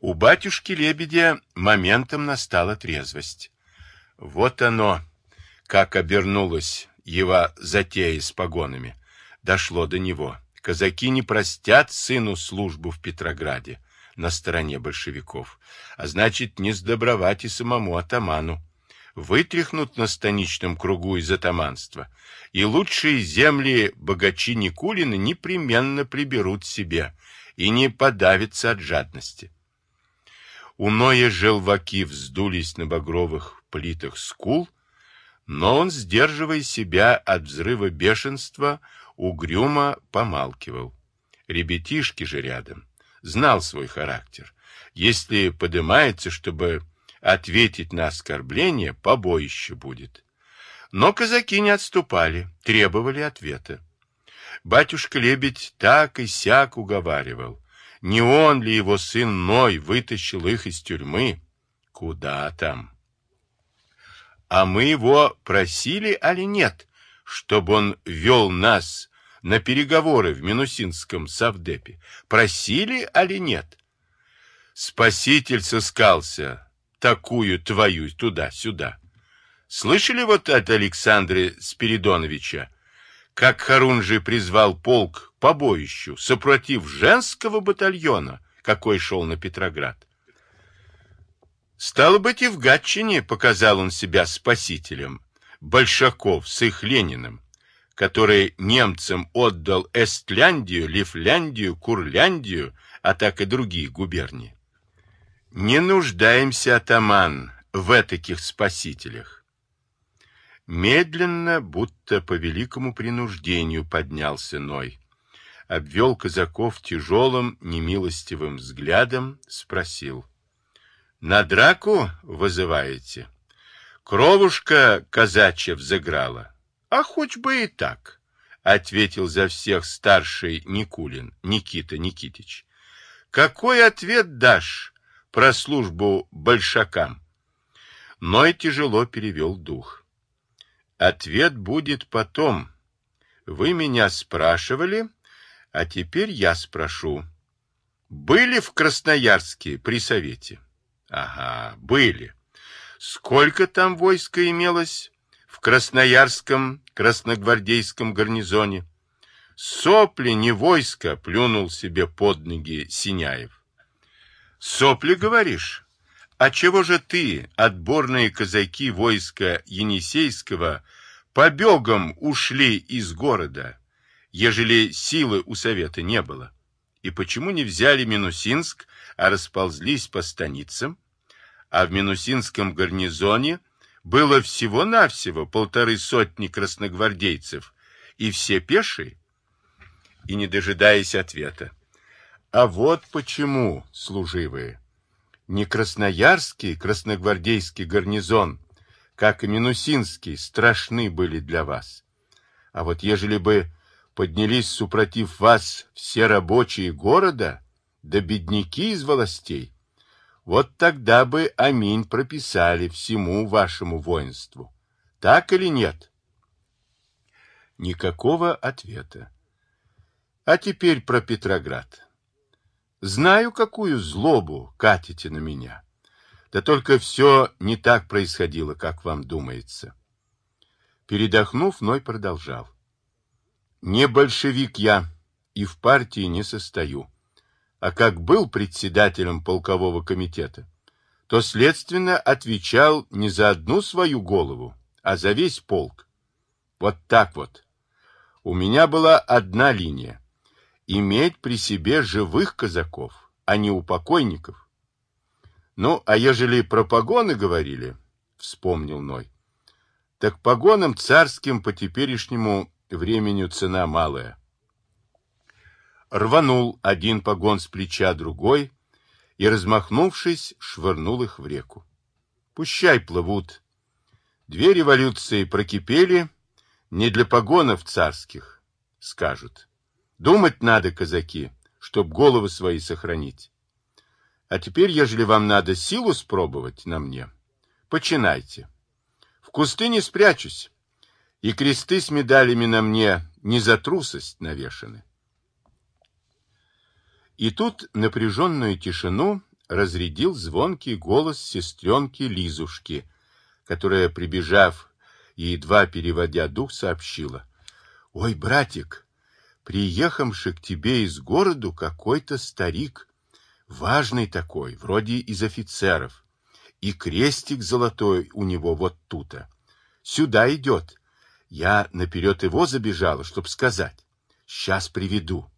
У батюшки-лебедя моментом настала трезвость. Вот оно, как обернулось его затея с погонами. Дошло до него. Казаки не простят сыну службу в Петрограде на стороне большевиков, а значит, не сдобровать и самому атаману. Вытряхнут на станичном кругу из атаманства, и лучшие земли богачи Никулины непременно приберут себе и не подавятся от жадности. У Ноя желваки вздулись на багровых плитах скул, но он, сдерживая себя от взрыва бешенства, угрюмо помалкивал. Ребятишки же рядом. Знал свой характер. Если подымается, чтобы ответить на оскорбление, побоище будет. Но казаки не отступали, требовали ответа. Батюшка-лебедь так и сяк уговаривал. Не он ли его сын Ной вытащил их из тюрьмы? Куда там? А мы его просили, али нет, чтобы он вел нас на переговоры в Минусинском совдепе. Просили, али нет? Спаситель сыскался, такую твою туда-сюда. Слышали вот от Александра Спиридоновича, как Харунжий призвал полк по боищу, сопротив женского батальона, какой шел на Петроград? Стало быть, и в Гатчине показал он себя спасителем, Большаков с их Лениным который немцам отдал Эстляндию, Лифляндию, Курляндию, а так и другие губернии. Не нуждаемся, атаман, в таких спасителях. Медленно, будто по великому принуждению поднялся Ной, обвел казаков тяжелым, немилостивым взглядом, спросил. «На драку вызываете? Кровушка казачья взыграла. А хоть бы и так, ответил за всех старший Никулин, Никита Никитич. Какой ответ дашь про службу большакам? Ной тяжело перевел дух. Ответ будет потом. Вы меня спрашивали, а теперь я спрошу. Были в Красноярске при совете? Ага, были. Сколько там войска имелось? в Красноярском красногвардейском гарнизоне. Сопли не войско, плюнул себе под ноги Синяев. Сопли, говоришь? А чего же ты, отборные казаки войска Енисейского, побегом ушли из города, ежели силы у совета не было? И почему не взяли Минусинск, а расползлись по станицам? А в Минусинском гарнизоне было всего-навсего полторы сотни красногвардейцев, и все пешие, и не дожидаясь ответа. А вот почему, служивые, не красноярский красногвардейский гарнизон, как и Минусинский, страшны были для вас. А вот ежели бы поднялись супротив вас все рабочие города, да бедняки из властей, вот тогда бы аминь прописали всему вашему воинству. Так или нет? Никакого ответа. А теперь про Петроград. Знаю, какую злобу катите на меня. Да только все не так происходило, как вам думается. Передохнув, Ной продолжал. Не большевик я и в партии не состою а как был председателем полкового комитета, то, следственно, отвечал не за одну свою голову, а за весь полк. Вот так вот. У меня была одна линия — иметь при себе живых казаков, а не упокойников. Ну, а ежели про погоны говорили, — вспомнил Ной, — так погонам царским по теперешнему времени цена малая рванул один погон с плеча другой и, размахнувшись, швырнул их в реку. Пущай плывут. Две революции прокипели не для погонов царских, скажут. Думать надо, казаки, чтоб головы свои сохранить. А теперь, ежели вам надо силу спробовать на мне, починайте. В кусты не спрячусь, и кресты с медалями на мне не за трусость навешаны. И тут напряженную тишину разрядил звонкий голос сестренки Лизушки, которая, прибежав и едва переводя дух, сообщила. — Ой, братик, приехавший к тебе из города какой-то старик, важный такой, вроде из офицеров, и крестик золотой у него вот тут-то. Сюда идет. Я наперед его забежала, чтоб сказать. Сейчас приведу.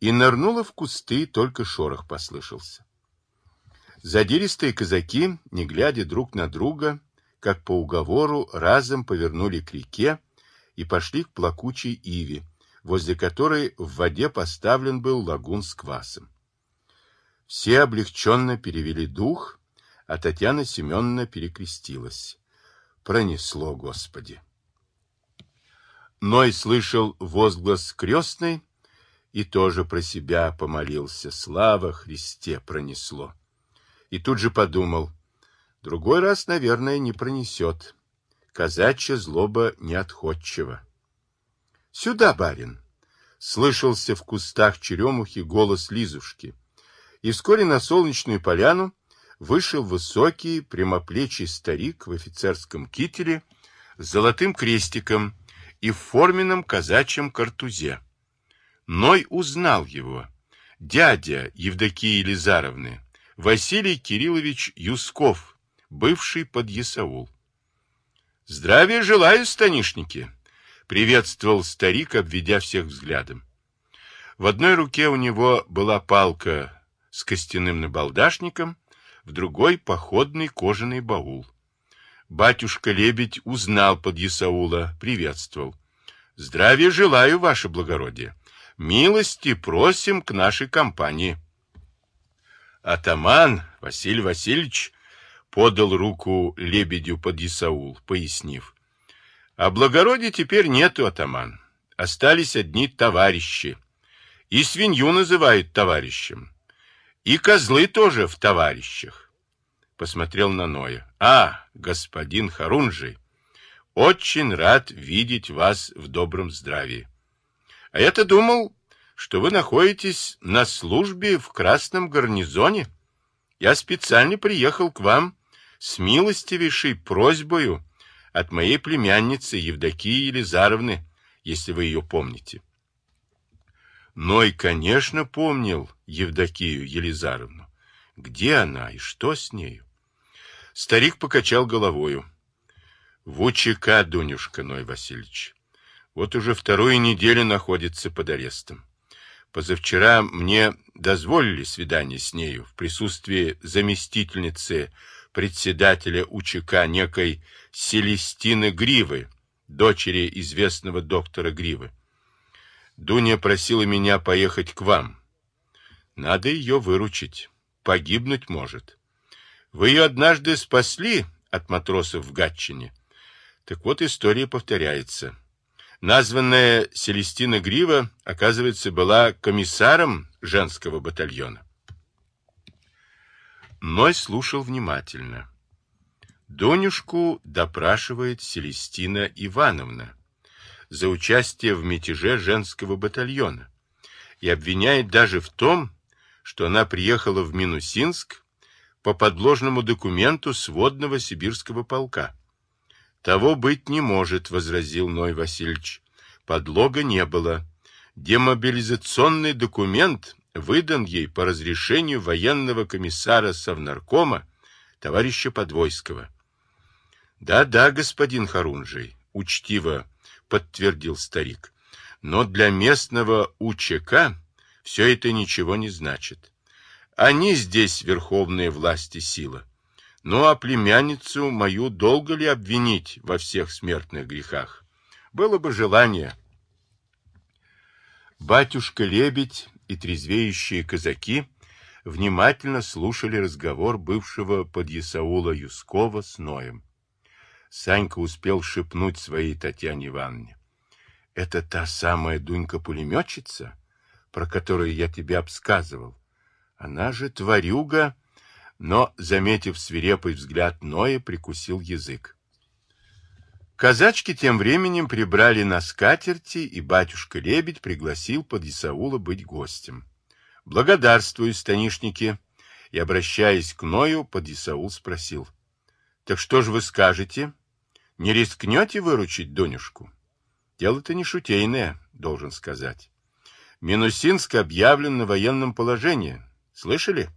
И нырнула в кусты, только шорох послышался. Задиристые казаки, не глядя друг на друга, как по уговору, разом повернули к реке и пошли к плакучей иве, возле которой в воде поставлен был лагун с квасом. Все облегченно перевели дух, а Татьяна Семеновна перекрестилась. Пронесло, Господи! Ной слышал возглас крестной и тоже про себя помолился. Слава Христе пронесло. И тут же подумал, другой раз, наверное, не пронесет. Казачья злоба неотходчива. «Сюда, барин!» — слышался в кустах черемухи голос Лизушки. И вскоре на солнечную поляну вышел высокий, прямоплечий старик в офицерском кителе с золотым крестиком и в форменном казачьем картузе. Ной узнал его. Дядя Евдокии Елизаровны, Василий Кириллович Юсков, бывший подъясаул. «Здравия желаю, станишники!» — приветствовал старик, обведя всех взглядом. В одной руке у него была палка с костяным набалдашником, в другой — походный кожаный баул. Батюшка-лебедь узнал под Исаула, приветствовал. «Здравия желаю, ваше благородие! Милости просим к нашей компании!» Атаман Василий Васильевич подал руку лебедю под Исаул, пояснив. «А благородия теперь нету, атаман. Остались одни товарищи. И свинью называют товарищем. И козлы тоже в товарищах. Посмотрел на Ноя. А, господин Харунжий, очень рад видеть вас в добром здравии. А я-то думал, что вы находитесь на службе в Красном гарнизоне. Я специально приехал к вам с милостивейшей просьбою от моей племянницы Евдокии Елизаровны, если вы ее помните. Ной, конечно, помнил Евдокию Елизаровну. Где она и что с нею? Старик покачал головою. В УЧК, Дунюшка Ной Васильевич. Вот уже вторую неделю находится под арестом. Позавчера мне дозволили свидание с нею в присутствии заместительницы председателя УЧК некой Селестины Гривы, дочери известного доктора Гривы. Дуня просила меня поехать к вам. Надо ее выручить. Погибнуть может. Вы ее однажды спасли от матросов в Гатчине. Так вот, история повторяется. Названная Селестина Грива, оказывается, была комиссаром женского батальона. Ной слушал внимательно. Донюшку допрашивает Селестина Ивановна за участие в мятеже женского батальона и обвиняет даже в том, что она приехала в Минусинск по подложному документу сводного сибирского полка. «Того быть не может», — возразил Ной Васильевич. «Подлога не было. Демобилизационный документ выдан ей по разрешению военного комиссара Совнаркома, товарища Подвойского. «Да-да, господин Харунжий», — учтиво подтвердил старик, «но для местного УЧК все это ничего не значит. Они здесь верховные власти сила. Ну а племянницу мою долго ли обвинить во всех смертных грехах? Было бы желание». Батюшка-лебедь и трезвеющие казаки внимательно слушали разговор бывшего подъясаула Юскова с Ноем. Санька успел шепнуть своей Татьяне Ивановне. — Это та самая Дунька-пулеметчица, про которую я тебе обсказывал. Она же тварюга, но, заметив свирепый взгляд Ноя, прикусил язык. Казачки тем временем прибрали на скатерти, и батюшка-лебедь пригласил под Исаула быть гостем. «Благодарствую, станишники!» и, обращаясь к Ною, подъясаул спросил. — Так что же вы скажете? Не рискнете выручить Донюшку? Дело-то не шутейное, должен сказать. Минусинск объявлен на военном положении. Слышали?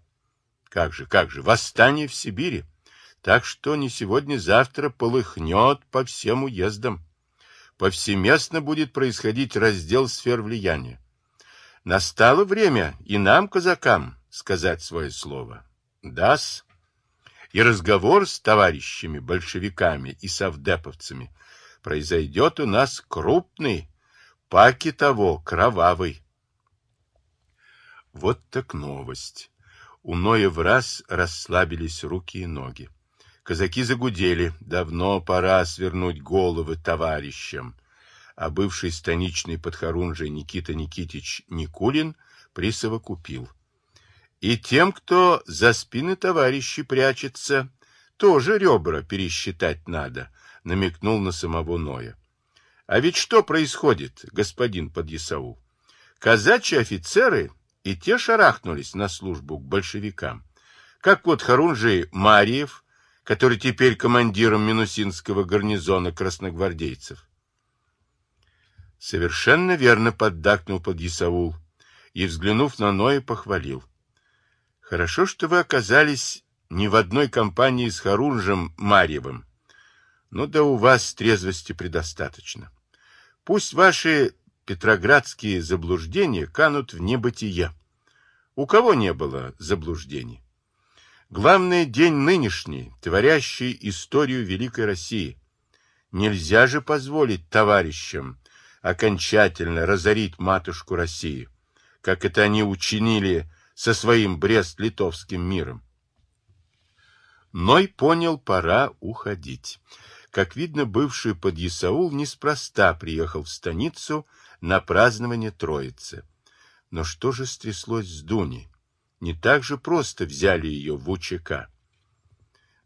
Как же, как же, восстание в Сибири. Так что не сегодня-завтра полыхнет по всем уездам. Повсеместно будет происходить раздел сфер влияния. Настало время и нам, казакам, сказать свое слово. Дас. И разговор с товарищами большевиками и совдеповцами произойдет у нас крупный, паки того, кровавый. Вот так новость. У Ноя в раз расслабились руки и ноги. Казаки загудели, давно пора свернуть головы товарищам. А бывший станичный подхорунжий Никита Никитич Никулин присовокупил. И тем, кто за спины товарищей прячется, тоже ребра пересчитать надо, намекнул на самого Ноя. А ведь что происходит, господин подъясаул? Казачьи офицеры и те шарахнулись на службу к большевикам. Как вот Харунжий Марьев, который теперь командиром Минусинского гарнизона красногвардейцев. Совершенно верно поддакнул подъясаул и, взглянув на Ноя, похвалил. Хорошо, что вы оказались не в одной компании с Харунжем Марьевым. Ну да у вас трезвости предостаточно. Пусть ваши петроградские заблуждения канут в небытие. У кого не было заблуждений? Главный день нынешний, творящий историю Великой России. Нельзя же позволить товарищам окончательно разорить матушку Россию, как это они учинили со своим Брест-Литовским миром. Ной понял, пора уходить. Как видно, бывший подъясаул неспроста приехал в станицу на празднование Троицы. Но что же стряслось с Дуней? Не так же просто взяли ее в УЧК.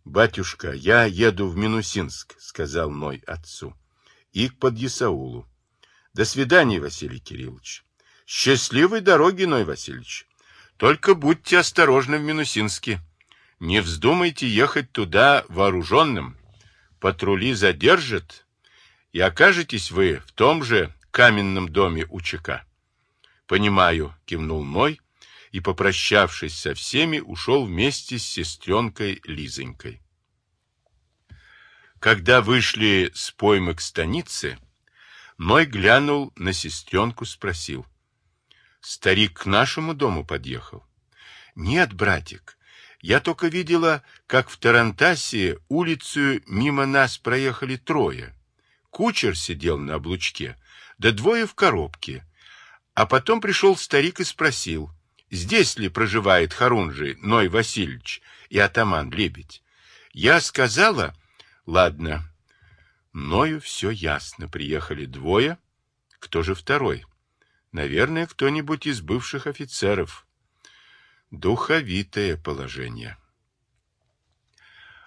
«Батюшка, я еду в Минусинск», — сказал Ной отцу, — «и к подъясаулу. До свидания, Василий Кириллович. Счастливой дороги, Ной Васильевич. Только будьте осторожны в Минусинске. Не вздумайте ехать туда вооруженным патрули задержат, и окажетесь вы в том же каменном доме УЧК. Понимаю, кивнул Ной и, попрощавшись со всеми, ушел вместе с сестренкой Лизонькой. Когда вышли с поймы к станице, Ной глянул на сестренку, спросил. Старик к нашему дому подъехал? Нет, братик, я только видела, как в Тарантасе улицу мимо нас проехали трое. Кучер сидел на облучке, да двое в коробке. А потом пришел старик и спросил, здесь ли проживает Харунжий Ной Васильевич и атаман Лебедь. Я сказала, ладно, Ною все ясно, приехали двое, кто же второй? Наверное, кто-нибудь из бывших офицеров. Духовитое положение.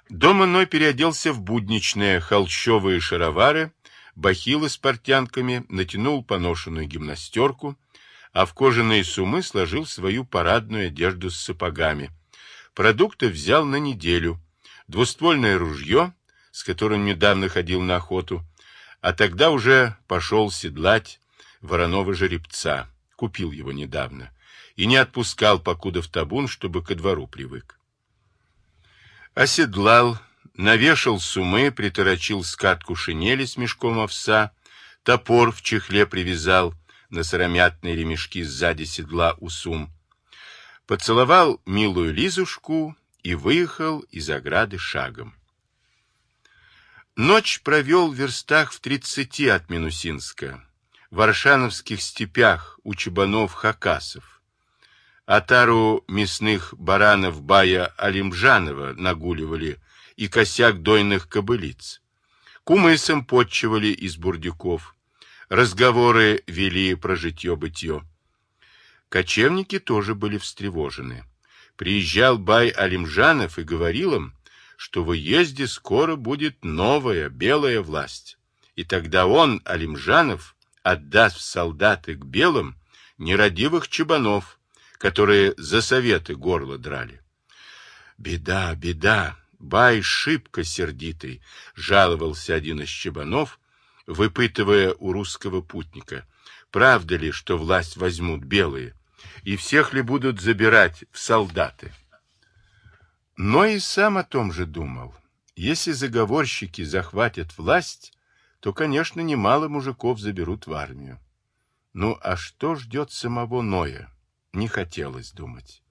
Дома Ной переоделся в будничные холщовые шаровары, бахилы с портянками, натянул поношенную гимнастерку, а в кожаные сумы сложил свою парадную одежду с сапогами. Продукты взял на неделю, двуствольное ружье, с которым недавно ходил на охоту, а тогда уже пошел седлать вороного жеребца, купил его недавно и не отпускал, покуда в табун, чтобы ко двору привык. Оседлал, навешал сумы, приторочил скатку шинели с мешком овса, топор в чехле привязал на сыромятные ремешки сзади седла у сум. Поцеловал милую Лизушку и выехал из ограды шагом. Ночь провел в верстах в тридцати от Минусинска, в Аршановских степях у чабанов-хакасов. Отару мясных баранов бая Алимжанова нагуливали и косяк дойных кобылиц. Кумысом подчивали из бурдюков. Разговоры вели про житье-бытье. Кочевники тоже были встревожены. Приезжал бай Алимжанов и говорил им, что в уезде скоро будет новая белая власть. И тогда он, Алимжанов, отдаст в солдаты к белым нерадивых чебанов, которые за советы горло драли. Беда, беда, бай шибко сердитый, жаловался один из чебанов, выпытывая у русского путника, правда ли, что власть возьмут белые, и всех ли будут забирать в солдаты. Но и сам о том же думал. Если заговорщики захватят власть, то, конечно, немало мужиков заберут в армию. Ну, а что ждет самого Ноя? Не хотелось думать.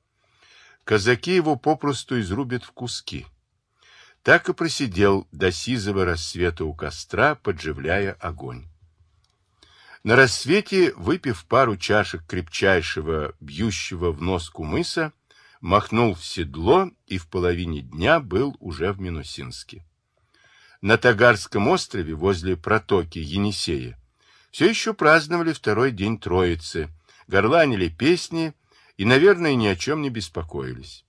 Казаки его попросту изрубят в куски. Так и просидел до сизого рассвета у костра, подживляя огонь. На рассвете, выпив пару чашек крепчайшего, бьющего в нос кумыса, махнул в седло и в половине дня был уже в Минусинске. На Тагарском острове, возле протоки Енисея, все еще праздновали второй день Троицы, горланили песни и, наверное, ни о чем не беспокоились.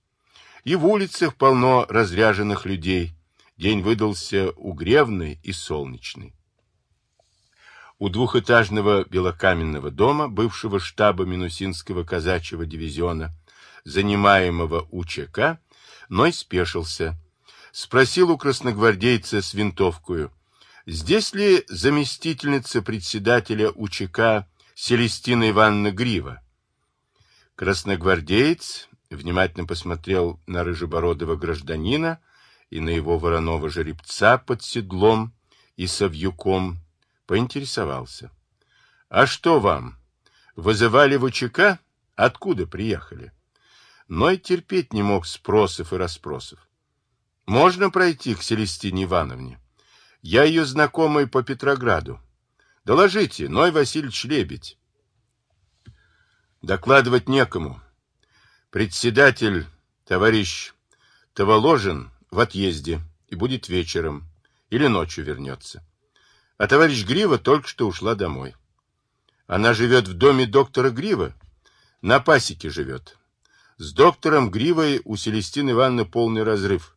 И в улицах полно разряженных людей. День выдался угревный и солнечный. У двухэтажного белокаменного дома, бывшего штаба Минусинского казачьего дивизиона, занимаемого УЧК, Ной спешился. Спросил у красногвардейца с винтовкою, здесь ли заместительница председателя УЧК Селестина Ивановна Грива? Красногвардеец внимательно посмотрел на рыжебородого гражданина и на его вороного жеребца под седлом и совьюком, поинтересовался. — А что вам? Вызывали в УЧК? Откуда приехали? но и терпеть не мог спросов и расспросов. Можно пройти к Селестине Ивановне? Я ее знакомый по Петрограду. Доложите, Ной Васильевич Лебедь. Докладывать некому. Председатель, товарищ Таволожин, в отъезде и будет вечером или ночью вернется. А товарищ Грива только что ушла домой. Она живет в доме доктора Грива, на пасеке живет. С доктором Гривой у Селестины Ивановны полный разрыв.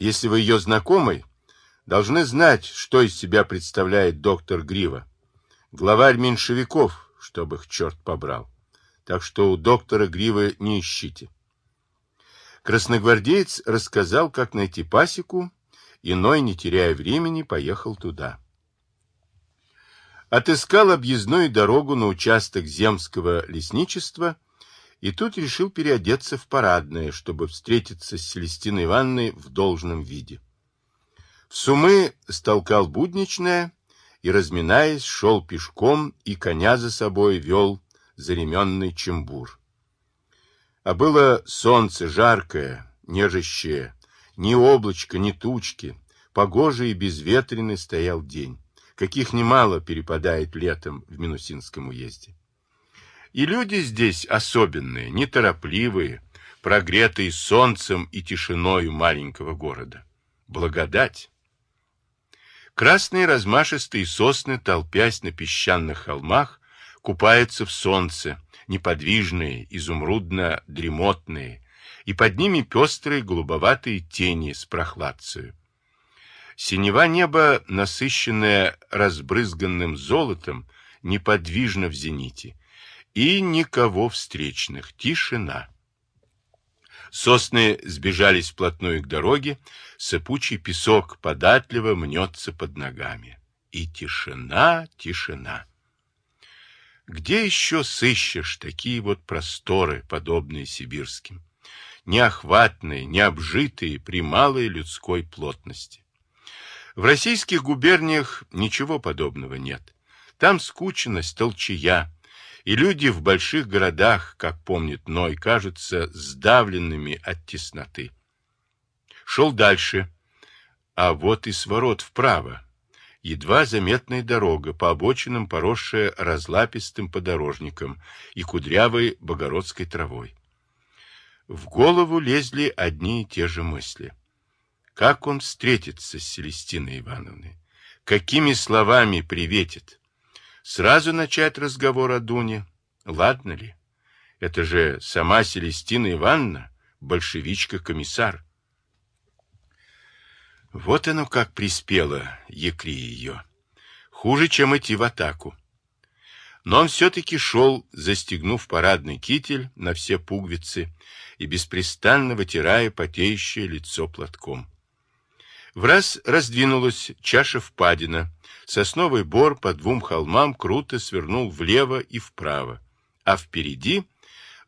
Если вы ее знакомый, должны знать, что из себя представляет доктор Грива. Главарь меньшевиков, чтобы их черт побрал. Так что у доктора Гривы не ищите. Красногвардеец рассказал, как найти пасеку, Ной, не теряя времени, поехал туда. Отыскал объездную дорогу на участок земского лесничества – и тут решил переодеться в парадное, чтобы встретиться с Селестиной Ивановной в должном виде. В Сумы столкал будничное и, разминаясь, шел пешком и коня за собой вел заременный чембур. А было солнце жаркое, нежащее, ни облачка, ни тучки, погожий и безветренный стоял день, каких немало перепадает летом в Минусинском уезде. И люди здесь особенные, неторопливые, прогретые солнцем и тишиной маленького города. Благодать. Красные размашистые сосны, толпясь на песчаных холмах, купаются в солнце, неподвижные, изумрудно-дремотные, и под ними пестрые голубоватые тени с прохладцею. Синева неба, насыщенная разбрызганным золотом, неподвижно в зените, и никого встречных. Тишина. Сосны сбежались вплотную к дороге, сыпучий песок податливо мнется под ногами. И тишина, тишина. Где еще сыщешь такие вот просторы, подобные сибирским? Неохватные, необжитые при малой людской плотности. В российских губерниях ничего подобного нет. Там скучность, толчая, и люди в больших городах, как помнит Ной, кажутся сдавленными от тесноты. Шел дальше, а вот и сворот вправо. Едва заметная дорога, по обочинам поросшая разлапистым подорожником и кудрявой богородской травой. В голову лезли одни и те же мысли. Как он встретится с Селестиной Ивановной? Какими словами приветит? Сразу начать разговор о Дуне? Ладно ли? Это же сама Селестина Ивановна, большевичка-комиссар. Вот оно как приспело, якри ее. Хуже, чем идти в атаку. Но он все-таки шел, застегнув парадный китель на все пуговицы и беспрестанно вытирая потеющее лицо платком. В раз раздвинулась чаша впадина, сосновый бор по двум холмам круто свернул влево и вправо, а впереди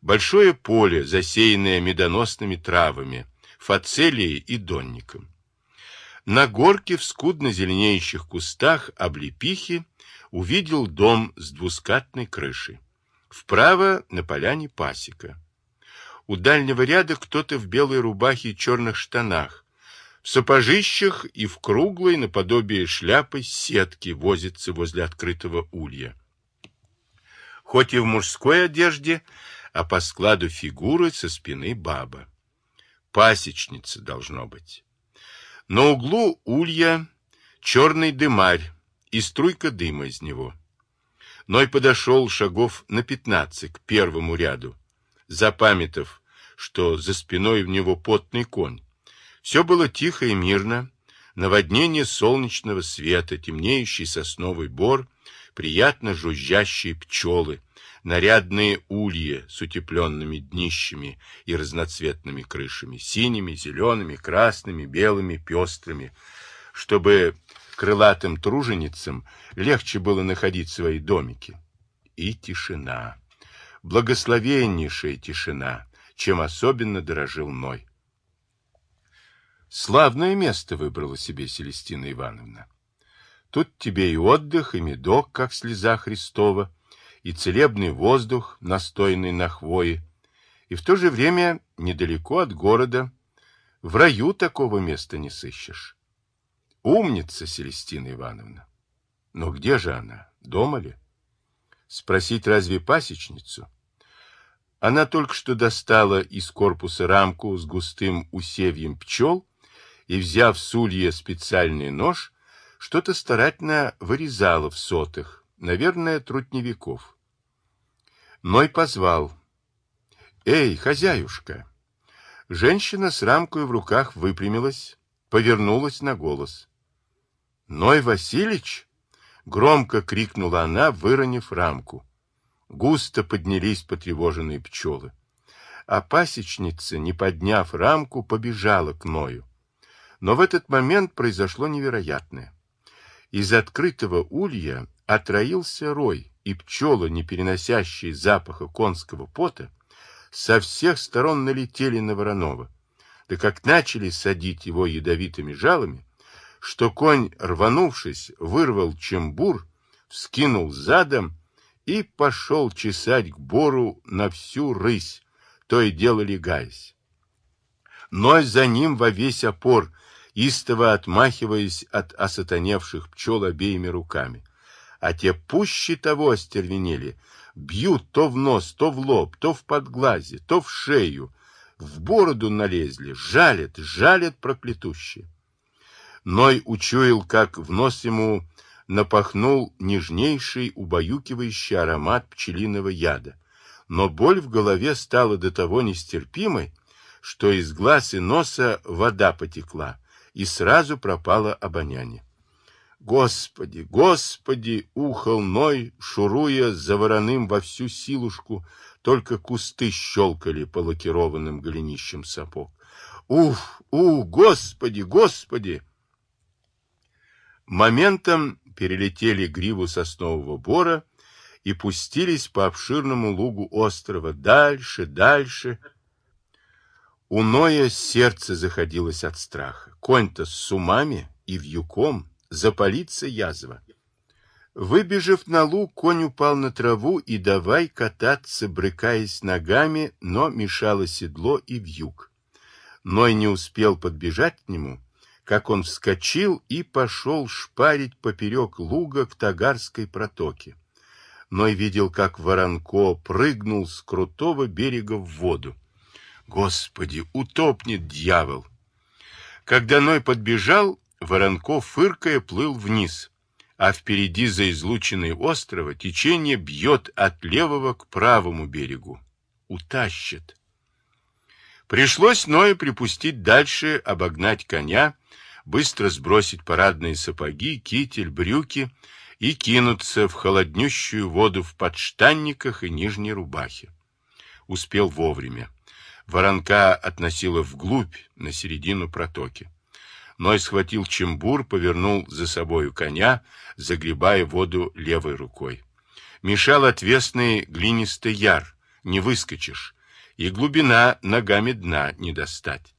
большое поле, засеянное медоносными травами, фацелией и донником. На горке в скудно зеленеющих кустах облепихи увидел дом с двускатной крышей. Вправо на поляне пасека. У дальнего ряда кто-то в белой рубахе и черных штанах, в сапожищах и в круглой, наподобие шляпы, сетки возится возле открытого улья. Хоть и в мужской одежде, а по складу фигуры со спины баба. Пасечница должно быть. На углу улья черный дымарь и струйка дыма из него. Ной подошел шагов на пятнадцать к первому ряду, запамятав, что за спиной в него потный конь. Все было тихо и мирно, наводнение солнечного света, темнеющий сосновый бор, приятно жужжащие пчелы, нарядные ульи с утепленными днищами и разноцветными крышами, синими, зелеными, красными, белыми, пестрыми, чтобы крылатым труженицам легче было находить свои домики. И тишина, благословеннейшая тишина, чем особенно дорожил Ной. Славное место выбрала себе Селестина Ивановна. Тут тебе и отдых, и медок, как слеза Христова, и целебный воздух, настойный на хвое, и в то же время недалеко от города. В раю такого места не сыщешь. Умница, Селестина Ивановна. Но где же она? Дома ли? Спросить разве пасечницу? Она только что достала из корпуса рамку с густым усевьем пчел и, взяв с улья специальный нож, что-то старательно вырезала в сотах, наверное, трутневиков. Ной позвал. «Эй, хозяюшка!» Женщина с рамкой в руках выпрямилась, повернулась на голос. «Ной Василич!» — громко крикнула она, выронив рамку. Густо поднялись потревоженные пчелы. А пасечница, не подняв рамку, побежала к Ною. Но в этот момент произошло невероятное. Из открытого улья отроился рой, и пчелы, не переносящие запаха конского пота, со всех сторон налетели на Воронова. Да как начали садить его ядовитыми жалами, что конь, рванувшись, вырвал чембур, вскинул задом и пошел чесать к бору на всю рысь, то и дело легаясь. Но за ним во весь опор, истово отмахиваясь от осатаневших пчел обеими руками. А те пуще того остервенели, бьют то в нос, то в лоб, то в подглазе, то в шею, в бороду налезли, жалят, жалят проклятущие. Ной учуял, как в нос ему напахнул нежнейший убаюкивающий аромат пчелиного яда, но боль в голове стала до того нестерпимой, что из глаз и носа вода потекла, и сразу пропало обоняние. Господи, Господи, ухал Ной, шуруя за вороным во всю силушку, только кусты щелкали по лакированным голенищам сапог. Ух, ух, Господи, Господи! Моментом перелетели гриву соснового бора и пустились по обширному лугу острова дальше, дальше. У Ноя сердце заходилось от страха. Конь-то с умами и вьюком — запалится язва. Выбежав на луг, конь упал на траву и давай кататься, брыкаясь ногами, но мешало седло и вьюг. Ной не успел подбежать к нему, как он вскочил и пошел шпарить поперек луга к Тагарской протоке. Ной видел, как Воронко прыгнул с крутого берега в воду. Господи, утопнет дьявол! Когда Ной подбежал, Воронков, фыркая, плыл вниз, а впереди за излученной острова течение бьет от левого к правому берегу. Утащит. Пришлось Ное припустить дальше, обогнать коня, быстро сбросить парадные сапоги, китель, брюки и кинуться в холоднющую воду в подштанниках и нижней рубахе. Успел вовремя. Воронка относила вглубь, на середину протоки. Ной схватил чембур, повернул за собою коня, загребая воду левой рукой. Мешал отвесный глинистый яр, не выскочишь, и глубина ногами дна не достать.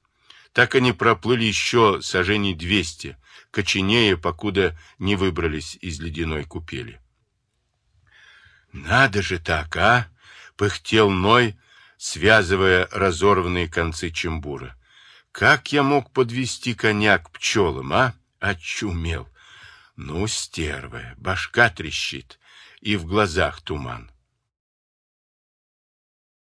Так они проплыли еще сажений двести, коченея, покуда не выбрались из ледяной купели. «Надо же так, а!» — пыхтел Ной, связывая разорванные концы чембура. «Как я мог подвести коня к пчелам, а? Очумел! Ну, стерва, башка трещит, и в глазах туман.